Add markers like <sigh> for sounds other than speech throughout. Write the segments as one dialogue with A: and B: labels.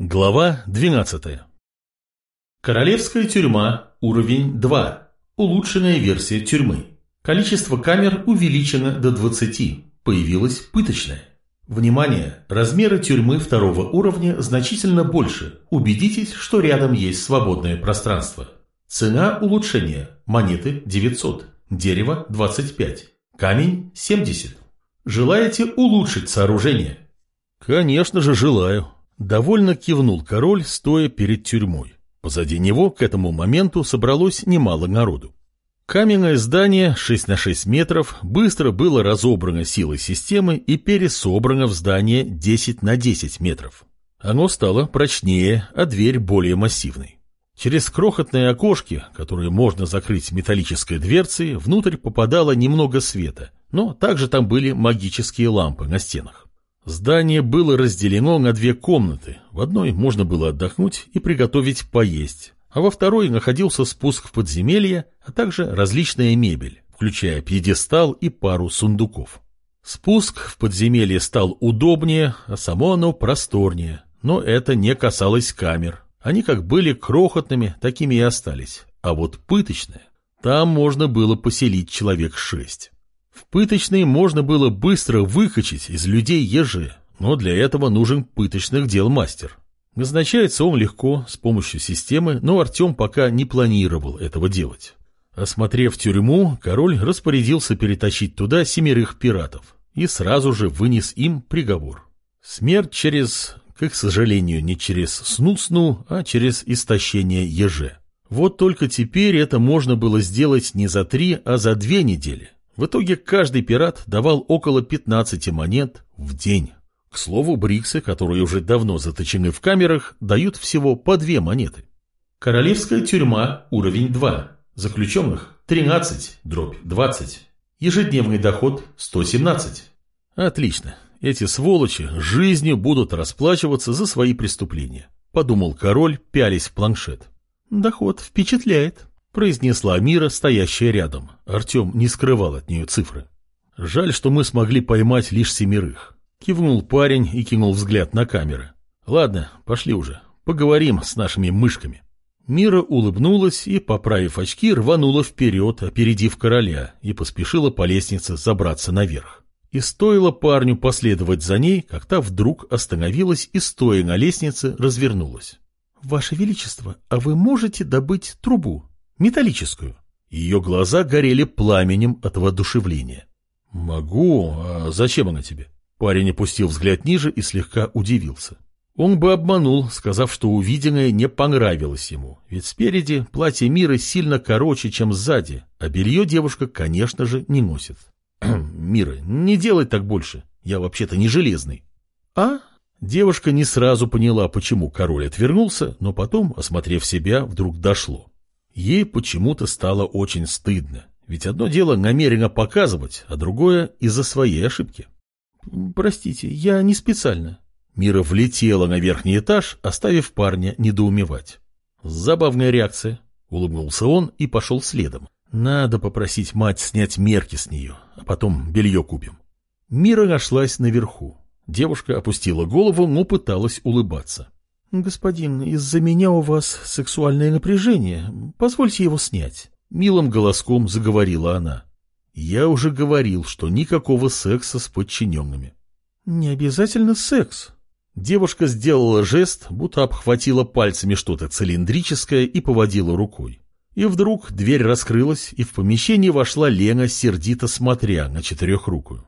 A: Глава 12. Королевская тюрьма, уровень 2. Улучшенная версия тюрьмы. Количество камер увеличено до 20. Появилась пыточная. Внимание! Размеры тюрьмы второго уровня значительно больше. Убедитесь, что рядом есть свободное пространство. Цена улучшения. Монеты 900. Дерево 25. Камень 70. Желаете улучшить сооружение?
B: Конечно же желаю. Довольно кивнул король, стоя перед тюрьмой. Позади него к этому моменту собралось немало народу. Каменное здание 6 на 6 метров быстро было разобрано силой системы и пересобрано в здание 10 на 10 метров. Оно стало прочнее, а дверь более массивной. Через крохотные окошки, которые можно закрыть металлической дверцей, внутрь попадало немного света, но также там были магические лампы на стенах. Здание было разделено на две комнаты. В одной можно было отдохнуть и приготовить поесть, а во второй находился спуск в подземелье, а также различная мебель, включая пьедестал и пару сундуков. Спуск в подземелье стал удобнее, а само оно просторнее, но это не касалось камер. Они как были крохотными, такими и остались. А вот пыточная, там можно было поселить человек шесть. В пыточной можно было быстро выкачать из людей ежи, но для этого нужен пыточных дел мастер. Назначается он легко, с помощью системы, но Артем пока не планировал этого делать. Осмотрев тюрьму, король распорядился перетащить туда семерых пиратов и сразу же вынес им приговор. Смерть через, к сожалению, не через сну-сну, а через истощение еже. Вот только теперь это можно было сделать не за три, а за две недели. В итоге каждый пират давал около 15 монет в день. К слову, бриксы, которые уже давно заточены в камерах, дают всего по две монеты.
A: Королевская тюрьма, уровень 2. Заключенных 13, дробь 20. Ежедневный доход 117.
B: Отлично. Эти сволочи жизнью будут расплачиваться за свои преступления. Подумал король, пялись в планшет. Доход впечатляет произнесла Мира, стоящая рядом. Артем не скрывал от нее цифры. Жаль, что мы смогли поймать лишь семерых. Кивнул парень и кинул взгляд на камеры. Ладно, пошли уже. Поговорим с нашими мышками. Мира улыбнулась и, поправив очки, рванула вперед, опередив короля, и поспешила по лестнице забраться наверх. И стоило парню последовать за ней, как та вдруг остановилась и, стоя на лестнице, развернулась. — Ваше Величество, а вы можете добыть трубу? Металлическую. Ее глаза горели пламенем от воодушевления. «Могу. А зачем она тебе?» Парень опустил взгляд ниже и слегка удивился. Он бы обманул, сказав, что увиденное не понравилось ему, ведь спереди платье Мира сильно короче, чем сзади, а белье девушка, конечно же, не носит. <clears throat> «Мира, не делай так больше, я вообще-то не железный». «А?» Девушка не сразу поняла, почему король отвернулся, но потом, осмотрев себя, вдруг дошло. Ей почему-то стало очень стыдно, ведь одно дело намеренно показывать, а другое из-за своей ошибки. «Простите, я не специально». Мира влетела на верхний этаж, оставив парня недоумевать. «Забавная реакция», — улыбнулся он и пошел следом. «Надо попросить мать снять мерки с нее, а потом белье купим». Мира нашлась наверху. Девушка опустила голову, но пыталась улыбаться. «Господин, из-за меня у вас сексуальное напряжение. Позвольте его снять». Милым голоском заговорила она. «Я уже говорил, что никакого секса с подчиненными». «Не обязательно секс». Девушка сделала жест, будто обхватила пальцами что-то цилиндрическое и поводила рукой. И вдруг дверь раскрылась, и в помещение вошла Лена, сердито смотря на четырехрукую.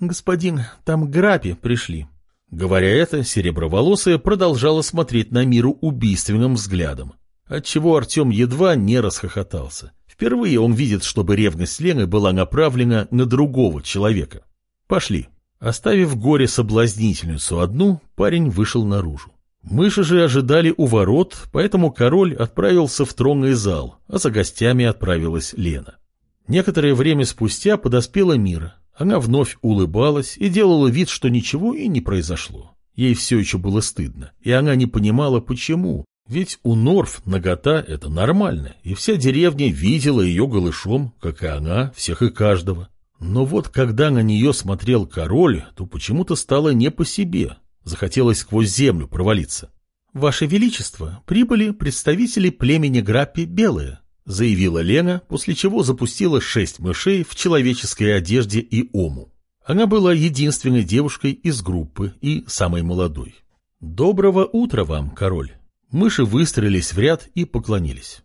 B: «Господин, там грапи пришли», Говоря это, сереброволосая продолжала смотреть на миру убийственным взглядом, отчего Артем едва не расхохотался. Впервые он видит, чтобы ревность Лены была направлена на другого человека. Пошли. Оставив горе соблазнительницу одну, парень вышел наружу. Мыши же ожидали у ворот, поэтому король отправился в тронный зал, а за гостями отправилась Лена. Некоторое время спустя подоспела Мира, она вновь улыбалась и делала вид, что ничего и не произошло. Ей все еще было стыдно, и она не понимала, почему. Ведь у Норф нагота – это нормально, и вся деревня видела ее голышом, как и она, всех и каждого. Но вот когда на нее смотрел король, то почему-то стало не по себе. Захотелось сквозь землю провалиться. «Ваше Величество, прибыли представители племени Граппи Белые», заявила Лена, после чего запустила шесть мышей в человеческой одежде и ому. Она была единственной девушкой из группы и самой молодой. «Доброго утра вам, король!» Мыши выстроились в ряд и поклонились.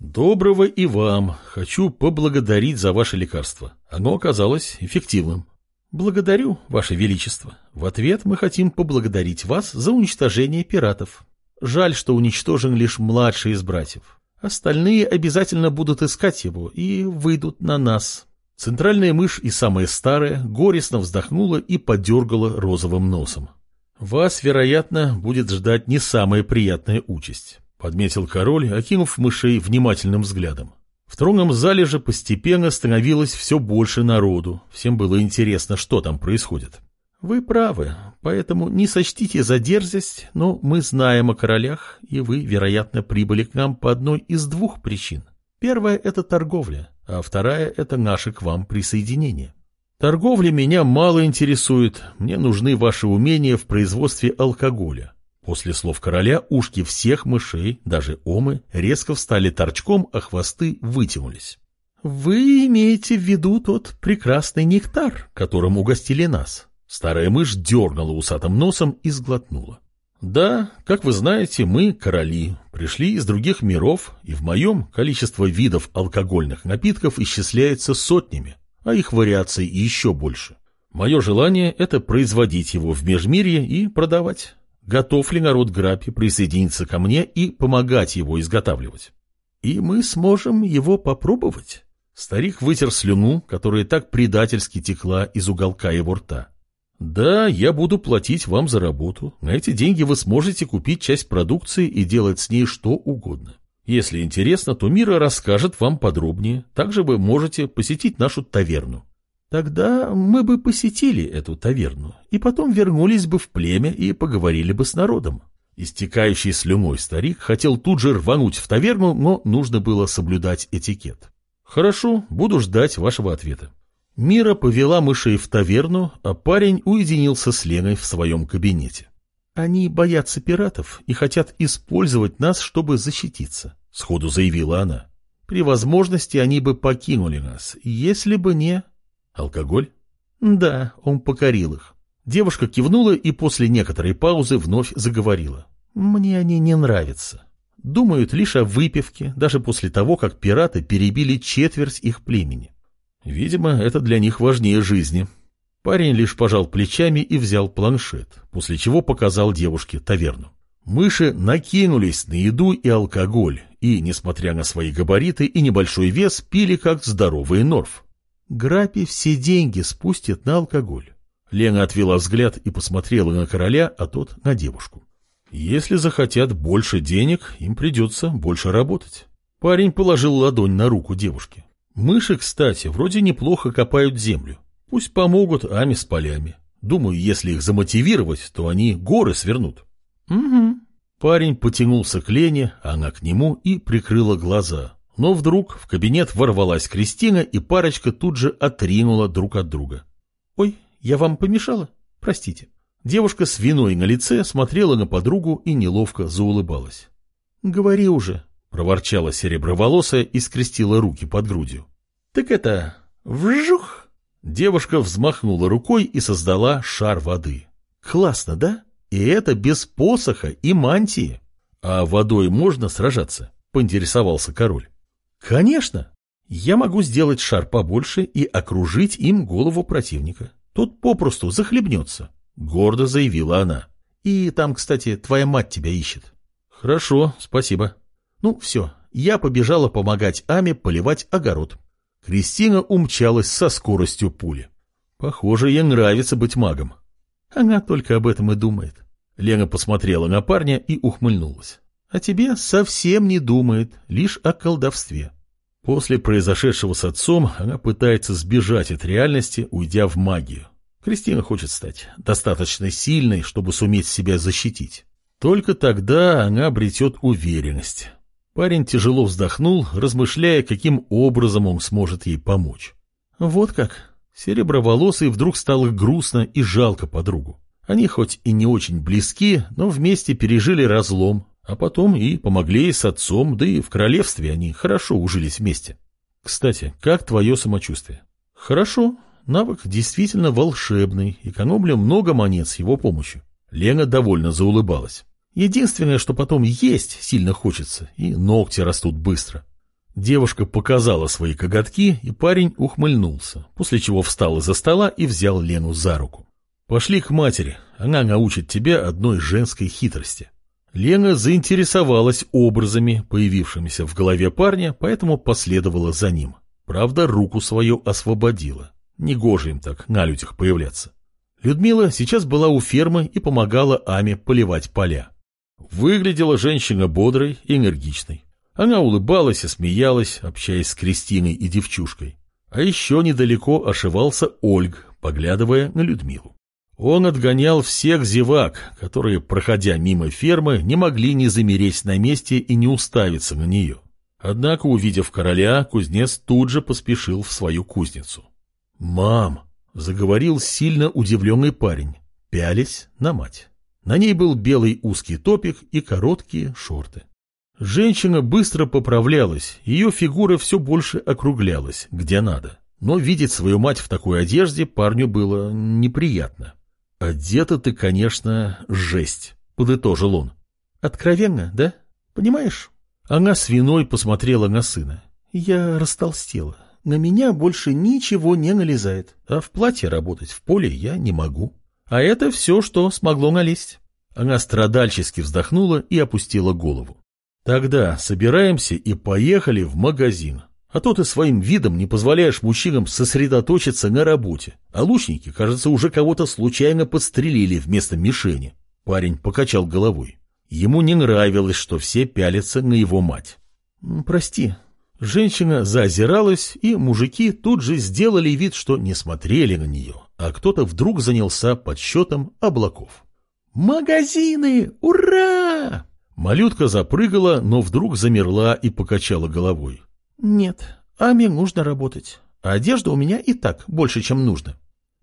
B: «Доброго и вам. Хочу поблагодарить за ваше лекарство. Оно оказалось эффективным». «Благодарю, ваше величество. В ответ мы хотим поблагодарить вас за уничтожение пиратов. Жаль, что уничтожен лишь младший из братьев. Остальные обязательно будут искать его и выйдут на нас». Центральная мышь и самая старая горестно вздохнула и подергала розовым носом. «Вас, вероятно, будет ждать не самая приятная участь», — подметил король, окинув мышей внимательным взглядом. В тронном зале же постепенно становилось все больше народу. Всем было интересно, что там происходит. Вы правы, поэтому не сочтите за дерзость, но мы знаем о королях, и вы, вероятно, прибыли к нам по одной из двух причин. Первая – это торговля, а вторая – это наше к вам присоединение. Торговля меня мало интересует, мне нужны ваши умения в производстве алкоголя. После слов короля ушки всех мышей, даже омы, резко встали торчком, а хвосты вытянулись. «Вы имеете в виду тот прекрасный нектар, которым угостили нас?» Старая мышь дернула усатым носом и сглотнула. «Да, как вы знаете, мы, короли, пришли из других миров, и в моем количество видов алкогольных напитков исчисляется сотнями а их вариаций еще больше. Мое желание – это производить его в межмирье и продавать. Готов ли народ Грапи присоединиться ко мне и помогать его изготавливать? И мы сможем его попробовать? Старик вытер слюну, которая так предательски текла из уголка его рта. «Да, я буду платить вам за работу. На эти деньги вы сможете купить часть продукции и делать с ней что угодно. Если интересно, то Мира расскажет вам подробнее. Также вы можете посетить нашу таверну. Тогда мы бы посетили эту таверну и потом вернулись бы в племя и поговорили бы с народом. Истекающий слюной старик хотел тут же рвануть в таверну, но нужно было соблюдать этикет. «Хорошо, буду ждать вашего ответа». Мира повела мышей в таверну, а парень уединился с Леной в своем кабинете. «Они боятся пиратов и хотят использовать нас, чтобы защититься», — сходу заявила она. «При возможности они бы покинули нас, если бы не...» «Алкоголь?» «Да, он покорил их». Девушка кивнула и после некоторой паузы вновь заговорила. «Мне они не нравятся. Думают лишь о выпивке, даже после того, как пираты перебили четверть их племени. Видимо, это для них важнее жизни», Парень лишь пожал плечами и взял планшет, после чего показал девушке таверну. Мыши накинулись на еду и алкоголь, и, несмотря на свои габариты и небольшой вес, пили как здоровый норф. Грапи все деньги спустит на алкоголь. Лена отвела взгляд и посмотрела на короля, а тот на девушку. Если захотят больше денег, им придется больше работать. Парень положил ладонь на руку девушки. Мыши, кстати, вроде неплохо копают землю. Пусть помогут Ами с полями. Думаю, если их замотивировать, то они горы свернут. Угу. Парень потянулся к Лене, она к нему и прикрыла глаза. Но вдруг в кабинет ворвалась Кристина, и парочка тут же отринула друг от друга. «Ой, я вам помешала? Простите». Девушка с виной на лице смотрела на подругу и неловко заулыбалась. «Говори уже», — проворчала сереброволосая и скрестила руки под грудью. «Так это... вжух!» Девушка взмахнула рукой и создала шар воды. Классно, да? И это без посоха и мантии. А водой можно сражаться? Поинтересовался король. Конечно. Я могу сделать шар побольше и окружить им голову противника. Тот попросту захлебнется, гордо заявила она. И там, кстати, твоя мать тебя ищет. Хорошо, спасибо. Ну, все, я побежала помогать Аме поливать огород. Кристина умчалась со скоростью пули. Похоже, ей нравится быть магом. Она только об этом и думает. Лена посмотрела на парня и ухмыльнулась. А тебе совсем не думает, лишь о колдовстве. После произошедшего с отцом она пытается сбежать от реальности, уйдя в магию. Кристина хочет стать достаточно сильной, чтобы суметь себя защитить. Только тогда она обретет уверенность. Парень тяжело вздохнул, размышляя, каким образом он сможет ей помочь. Вот как. Сереброволосый вдруг стало грустно и жалко подругу. Они хоть и не очень близки, но вместе пережили разлом, а потом и помогли с отцом, да и в королевстве они хорошо ужились вместе. Кстати, как твое самочувствие? Хорошо. Навык действительно волшебный, экономлю много монет с его помощью. Лена довольно заулыбалась. Единственное, что потом есть сильно хочется, и ногти растут быстро. Девушка показала свои коготки, и парень ухмыльнулся, после чего встал из-за стола и взял Лену за руку. «Пошли к матери, она научит тебя одной женской хитрости». Лена заинтересовалась образами, появившимися в голове парня, поэтому последовала за ним. Правда, руку свою освободила. Негоже им так на людях появляться. Людмила сейчас была у фермы и помогала Аме поливать поля. Выглядела женщина бодрой и энергичной. Она улыбалась и смеялась, общаясь с Кристиной и девчушкой. А еще недалеко ошивался Ольг, поглядывая на Людмилу. Он отгонял всех зевак, которые, проходя мимо фермы, не могли не замереть на месте и не уставиться на нее. Однако, увидев короля, кузнец тут же поспешил в свою кузницу. «Мам!» — заговорил сильно удивленный парень, пялись на мать. На ней был белый узкий топик и короткие шорты. Женщина быстро поправлялась, ее фигура все больше округлялась, где надо. Но видеть свою мать в такой одежде парню было неприятно. «Одета ты, конечно, жесть», — подытожил он. «Откровенно, да? Понимаешь?» Она с виной посмотрела на сына. «Я растолстела. На меня больше ничего не налезает. А в платье работать в поле я не могу. А это все, что смогло налезть». Она страдальчески вздохнула и опустила голову. «Тогда собираемся и поехали в магазин. А то ты своим видом не позволяешь мужчинам сосредоточиться на работе. А лучники, кажется, уже кого-то случайно подстрелили вместо мишени. Парень покачал головой. Ему не нравилось, что все пялятся на его мать. «Прости». Женщина заозиралась, и мужики тут же сделали вид, что не смотрели на нее, а кто-то вдруг занялся подсчетом облаков. «Магазины! Ура!» Малютка запрыгала, но вдруг замерла и покачала головой. «Нет, Аме нужно работать. А одежда у меня и так больше, чем нужно.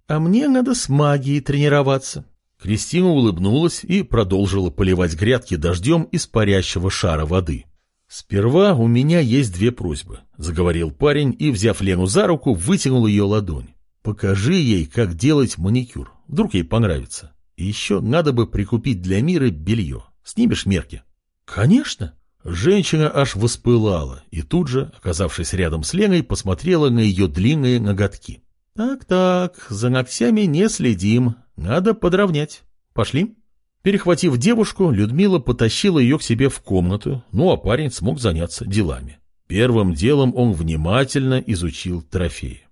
B: А мне надо с магией тренироваться». Кристина улыбнулась и продолжила поливать грядки дождем из парящего шара воды. «Сперва у меня есть две просьбы», — заговорил парень и, взяв Лену за руку, вытянул ее ладонь. «Покажи ей, как делать маникюр. Вдруг ей понравится. И еще надо бы прикупить для Миры белье. Снимешь мерки?» «Конечно!» Женщина аж воспылала и тут же, оказавшись рядом с Леной, посмотрела на ее длинные ноготки. «Так-так, за ногтями не следим, надо подровнять. Пошли?» Перехватив девушку, Людмила потащила ее к себе в комнату, ну а парень смог заняться делами. Первым делом он внимательно изучил трофеи.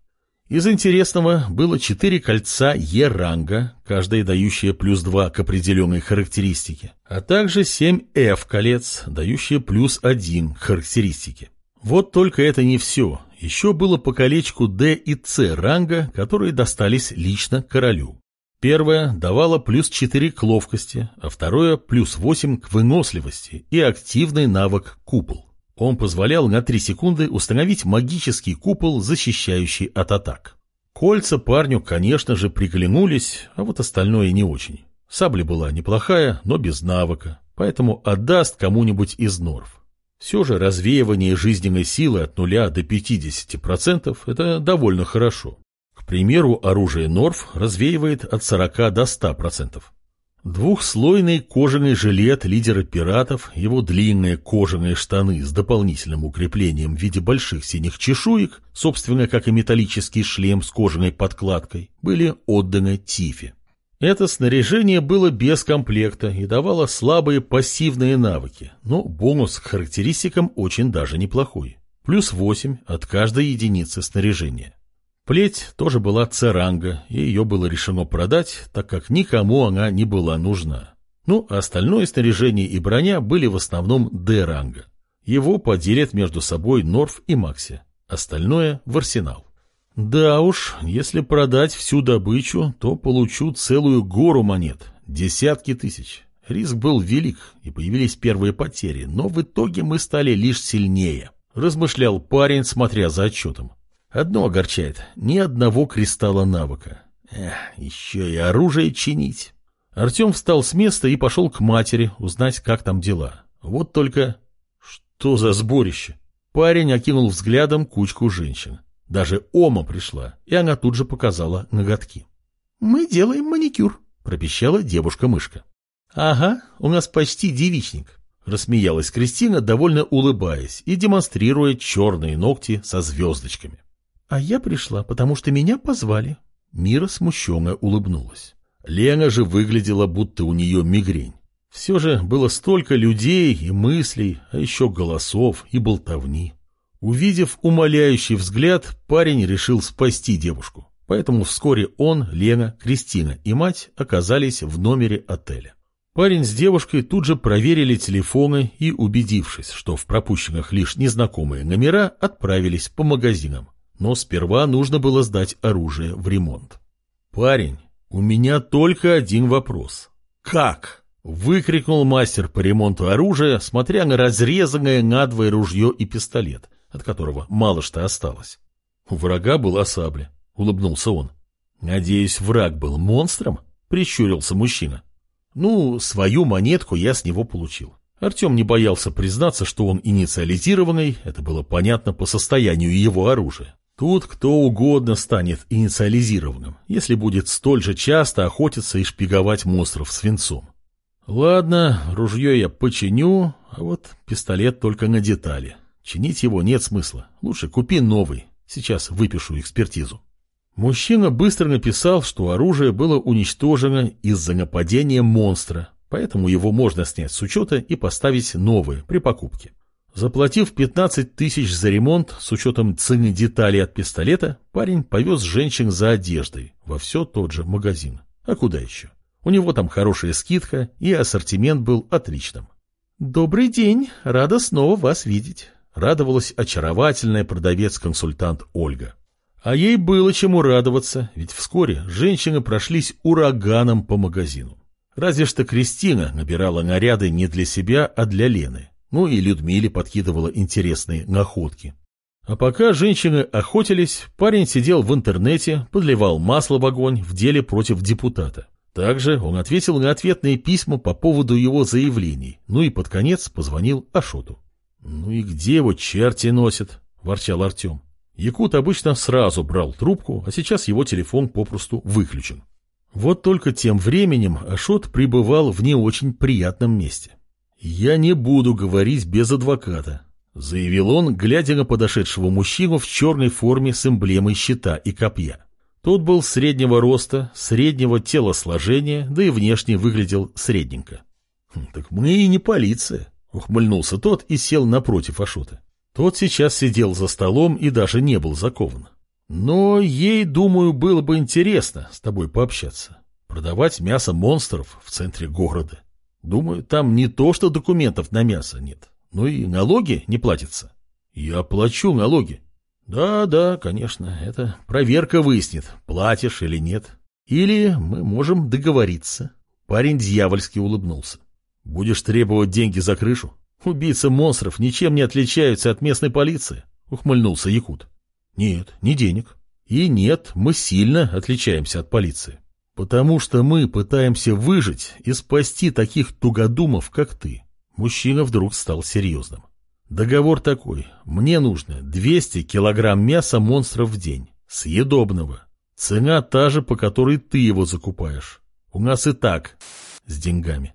B: Из интересного было четыре кольца Е-ранга, каждое дающее плюс два к определенной характеристике, а также семь F-колец, дающие плюс один к характеристике. Вот только это не все. Еще было по колечку D и C ранга, которые достались лично королю. Первое давало плюс 4 к ловкости, а второе плюс 8 к выносливости и активный навык купол. Он позволял на 3 секунды установить магический купол, защищающий от атак. Кольца парню, конечно же, приглянулись, а вот остальное не очень. Сабля была неплохая, но без навыка, поэтому отдаст кому-нибудь из норв. Все же развеивание жизненной силы от нуля до 50% – это довольно хорошо. К примеру, оружие норф развеивает от 40 до 100%. Двухслойный кожаный жилет лидера пиратов, его длинные кожаные штаны с дополнительным укреплением в виде больших синих чешуек, собственно, как и металлический шлем с кожаной подкладкой, были отданы Тифе. Это снаряжение было без комплекта и давало слабые пассивные навыки, но бонус к характеристикам очень даже неплохой. Плюс 8 от каждой единицы снаряжения. Плеть тоже была церанга, и ее было решено продать, так как никому она не была нужна. Ну, а остальное снаряжение и броня были в основном Д-ранга. Его поделят между собой Норф и Макси, остальное в арсенал. Да уж, если продать всю добычу, то получу целую гору монет, десятки тысяч. Риск был велик, и появились первые потери, но в итоге мы стали лишь сильнее, размышлял парень, смотря за отчетом. Одно огорчает — ни одного кристалла навыка. Эх, еще и оружие чинить. Артем встал с места и пошел к матери узнать, как там дела. Вот только... Что за сборище? Парень окинул взглядом кучку женщин. Даже Ома пришла, и она тут же показала ноготки. «Мы делаем маникюр», — пропищала девушка-мышка. «Ага, у нас почти девичник», — рассмеялась Кристина, довольно улыбаясь и демонстрируя черные ногти со звездочками. «А я пришла, потому что меня позвали». Мира смущенно улыбнулась. Лена же выглядела, будто у нее мигрень. Все же было столько людей и мыслей, а еще голосов и болтовни. Увидев умоляющий взгляд, парень решил спасти девушку. Поэтому вскоре он, Лена, Кристина и мать оказались в номере отеля. Парень с девушкой тут же проверили телефоны и, убедившись, что в пропущенных лишь незнакомые номера, отправились по магазинам. Но сперва нужно было сдать оружие в ремонт. «Парень, у меня только один вопрос. Как?» — выкрикнул мастер по ремонту оружия, смотря на разрезанное надвое ружье и пистолет, от которого мало что осталось. У врага была сабля, — улыбнулся он. «Надеюсь, враг был монстром?» — прищурился мужчина. Ну, свою монетку я с него получил. Артем не боялся признаться, что он инициализированный, это было понятно по состоянию его оружия. Тут кто угодно станет инициализированным, если будет столь же часто охотиться и шпиговать монстров свинцом. Ладно, ружье я починю, а вот пистолет только на детали. Чинить его нет смысла. Лучше купи новый. Сейчас выпишу экспертизу. Мужчина быстро написал, что оружие было уничтожено из-за нападения монстра, поэтому его можно снять с учета и поставить новое при покупке. Заплатив 15 тысяч за ремонт с учетом цены деталей от пистолета, парень повез женщин за одеждой во все тот же магазин. А куда еще? У него там хорошая скидка, и ассортимент был отличным. «Добрый день, рада снова вас видеть», — радовалась очаровательная продавец-консультант Ольга. А ей было чему радоваться, ведь вскоре женщины прошлись ураганом по магазину. Разве что Кристина набирала наряды не для себя, а для Лены. Ну и Людмиле подкидывала интересные находки. А пока женщины охотились, парень сидел в интернете, подливал масло в огонь в деле против депутата. Также он ответил на ответные письма по поводу его заявлений, ну и под конец позвонил Ашоту. «Ну и где его черти носят?» – ворчал Артем. Якут обычно сразу брал трубку, а сейчас его телефон попросту выключен. Вот только тем временем Ашот пребывал в не очень приятном месте. «Я не буду говорить без адвоката», — заявил он, глядя на подошедшего мужчину в черной форме с эмблемой щита и копья. Тот был среднего роста, среднего телосложения, да и внешне выглядел средненько. «Хм, «Так мы и не полиция», — ухмыльнулся тот и сел напротив Ашота. Тот сейчас сидел за столом и даже не был закован. Но ей, думаю, было бы интересно с тобой пообщаться. Продавать мясо монстров в центре города. Думаю, там не то, что документов на мясо нет, но и налоги не платятся. Я плачу налоги. Да, да, конечно, это проверка выяснит, платишь или нет. Или мы можем договориться. Парень дьявольски улыбнулся. Будешь требовать деньги за крышу? Убийцы монстров ничем не отличаются от местной полиции, ухмыльнулся Якут. Нет, не денег. И нет, мы сильно отличаемся от полиции. Потому что мы пытаемся выжить и спасти таких тугодумов, как ты. Мужчина вдруг стал серьезным. Договор такой. Мне нужно 200 килограмм мяса монстров в день. Съедобного. Цена та же, по которой ты его закупаешь. У нас и так с деньгами.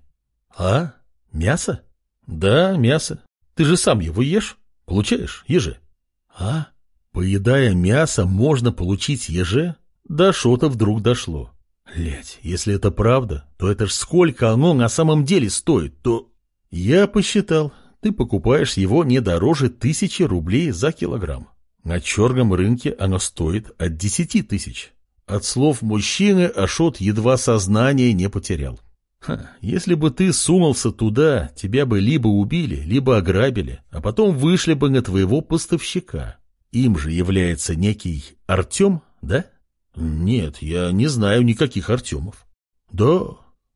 B: А? Мясо? Да, мясо. Ты же сам его ешь. Получаешь еже. А? Поедая мясо, можно получить еже? До шота вдруг дошло. Блять, если это правда, то это ж сколько оно на самом деле стоит, то... Я посчитал, ты покупаешь его не дороже тысячи рублей за килограмм. На черном рынке оно стоит от десяти тысяч. От слов мужчины Ашот едва сознание не потерял. Ха, если бы ты сунулся туда, тебя бы либо убили, либо ограбили, а потом вышли бы на твоего поставщика. Им же является некий Артем, да? Нет, я не знаю никаких Артемов. Да.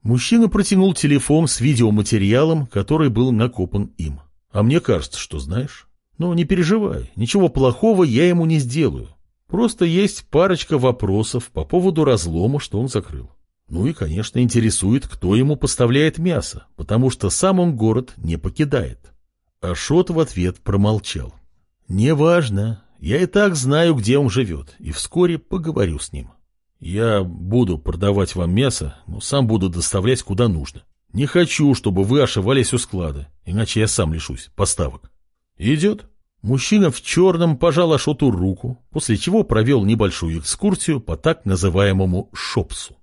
B: Мужчина протянул телефон с видеоматериалом, который был накопан им. А мне кажется, что знаешь. Но не переживай, ничего плохого я ему не сделаю. Просто есть парочка вопросов по поводу разлома, что он закрыл. Ну и, конечно, интересует, кто ему поставляет мясо, потому что сам он город не покидает. Ашот в ответ промолчал. «Неважно. Я и так знаю, где он живет, и вскоре поговорю с ним. Я буду продавать вам мясо, но сам буду доставлять куда нужно. Не хочу, чтобы вы ошивались у склада, иначе я сам лишусь поставок». «Идет?» Мужчина в черном пожал Ашоту руку, после чего провел небольшую экскурсию по так называемому шопсу.